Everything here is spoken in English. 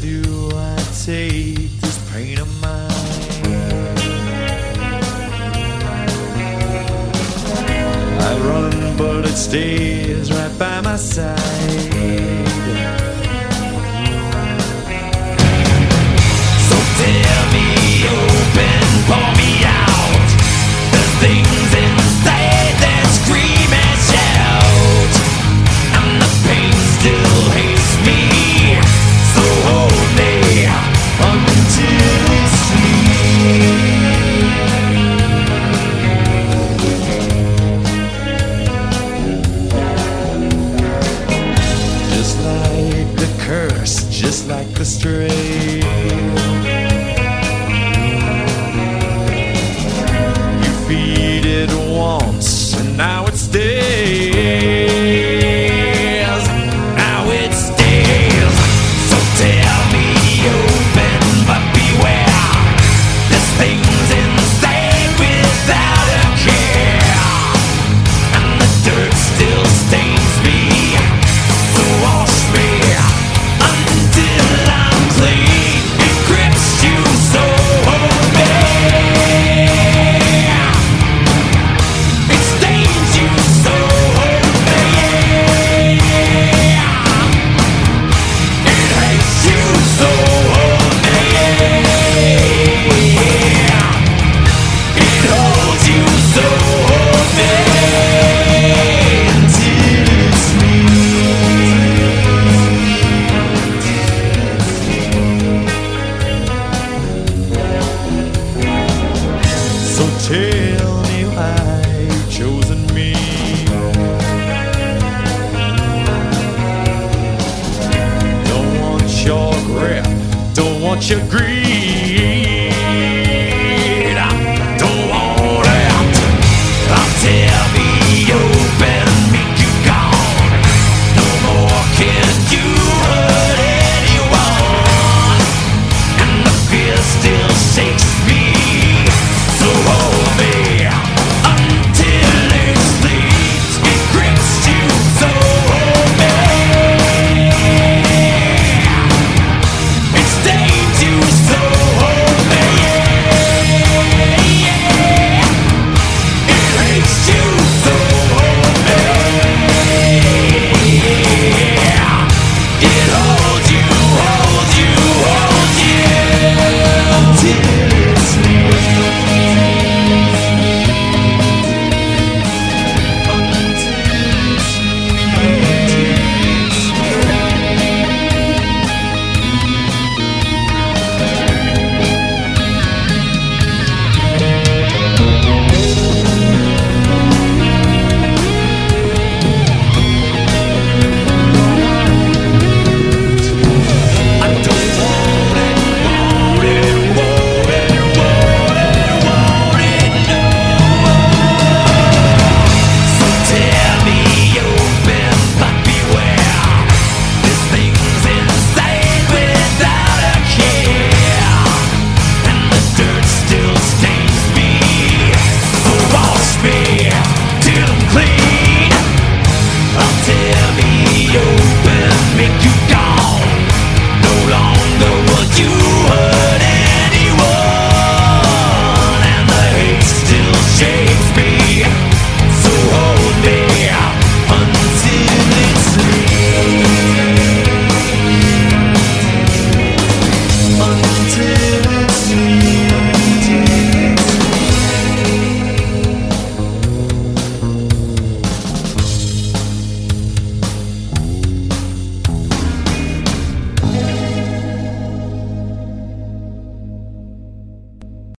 Do I take this pain of mine? I run, but it stays right by my side. like the stray. tell me why you've chosen me. Don't want your grip, don't want your greed.